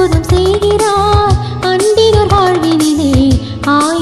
அற்புதம் செய்கிறார். அன்பினோர் வாழ்வினிலே ஆய்